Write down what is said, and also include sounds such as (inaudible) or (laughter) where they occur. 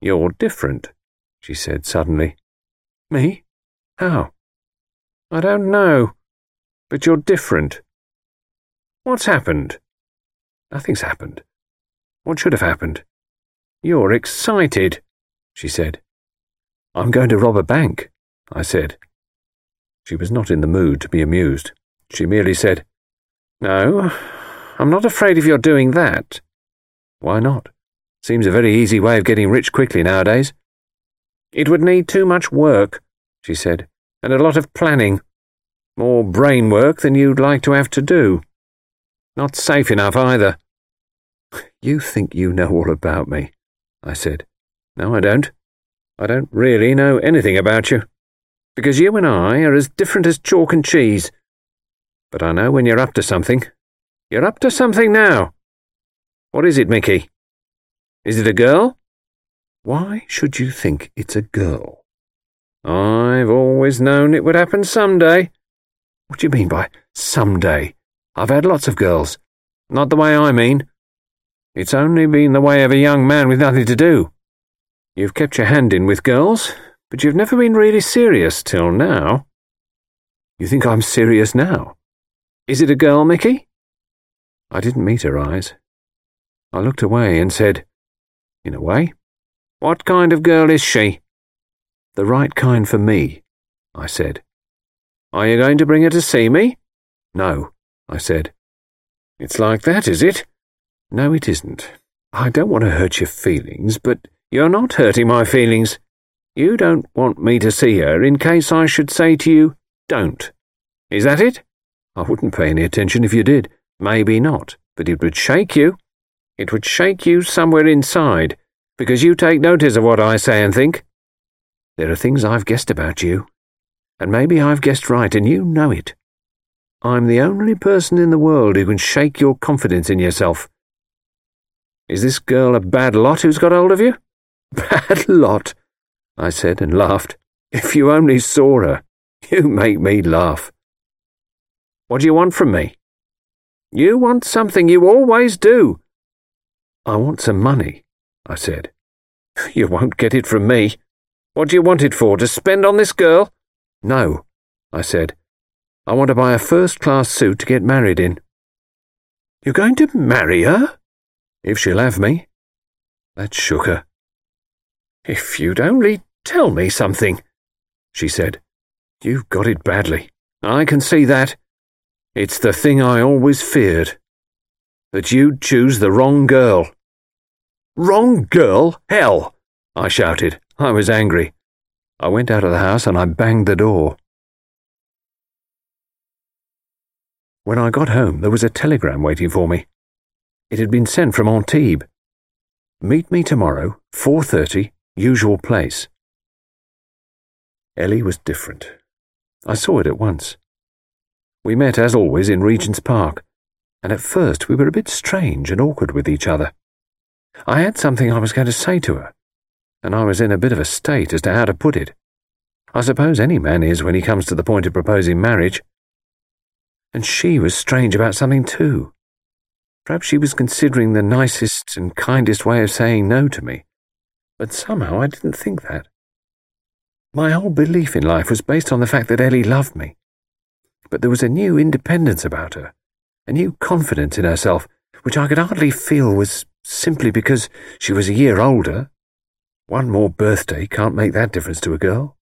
You're different, she said suddenly. Me? How? I don't know, but you're different. What's happened? Nothing's happened. What should have happened? You're excited, she said. I'm going to rob a bank, I said. She was not in the mood to be amused. She merely said, No, I'm not afraid of your doing that. Why not? Seems a very easy way of getting rich quickly nowadays. It would need too much work, she said, and a lot of planning. More brain work than you'd like to have to do. Not safe enough either. You think you know all about me, I said. No, I don't. I don't really know anything about you. Because you and I are as different as chalk and cheese. But I know when you're up to something. You're up to something now. What is it, Mickey? Is it a girl? Why should you think it's a girl? I've always known it would happen someday. What do you mean by someday? I've had lots of girls. Not the way I mean. It's only been the way of a young man with nothing to do. You've kept your hand in with girls, but you've never been really serious till now. You think I'm serious now? Is it a girl, Mickey? I didn't meet her eyes. I looked away and said, in a way. What kind of girl is she? The right kind for me, I said. Are you going to bring her to see me? No, I said. It's like that, is it? No, it isn't. I don't want to hurt your feelings, but you're not hurting my feelings. You don't want me to see her in case I should say to you, don't. Is that it? I wouldn't pay any attention if you did. Maybe not, but it would shake you. It would shake you somewhere inside, because you take notice of what I say and think. There are things I've guessed about you, and maybe I've guessed right, and you know it. I'm the only person in the world who can shake your confidence in yourself. Is this girl a bad lot who's got hold of you? (laughs) Bad lot, I said and laughed. If you only saw her, you make me laugh. What do you want from me? You want something you always do. I want some money, I said. (laughs) You won't get it from me. What do you want it for, to spend on this girl? No, I said. I want to buy a first class suit to get married in. You're going to marry her? If she'll have me. That shook her. If you'd only tell me something, she said. You've got it badly. I can see that. It's the thing I always feared. That you'd choose the wrong girl. Wrong girl? Hell! I shouted. I was angry. I went out of the house and I banged the door. When I got home, there was a telegram waiting for me. It had been sent from Antibes. Meet me tomorrow, 4.30, usual place. Ellie was different. I saw it at once. We met, as always, in Regent's Park, and at first we were a bit strange and awkward with each other. I had something I was going to say to her, and I was in a bit of a state as to how to put it. I suppose any man is when he comes to the point of proposing marriage. And she was strange about something too. Perhaps she was considering the nicest and kindest way of saying no to me, but somehow I didn't think that. My whole belief in life was based on the fact that Ellie loved me. But there was a new independence about her, a new confidence in herself, which I could hardly feel was simply because she was a year older. One more birthday can't make that difference to a girl.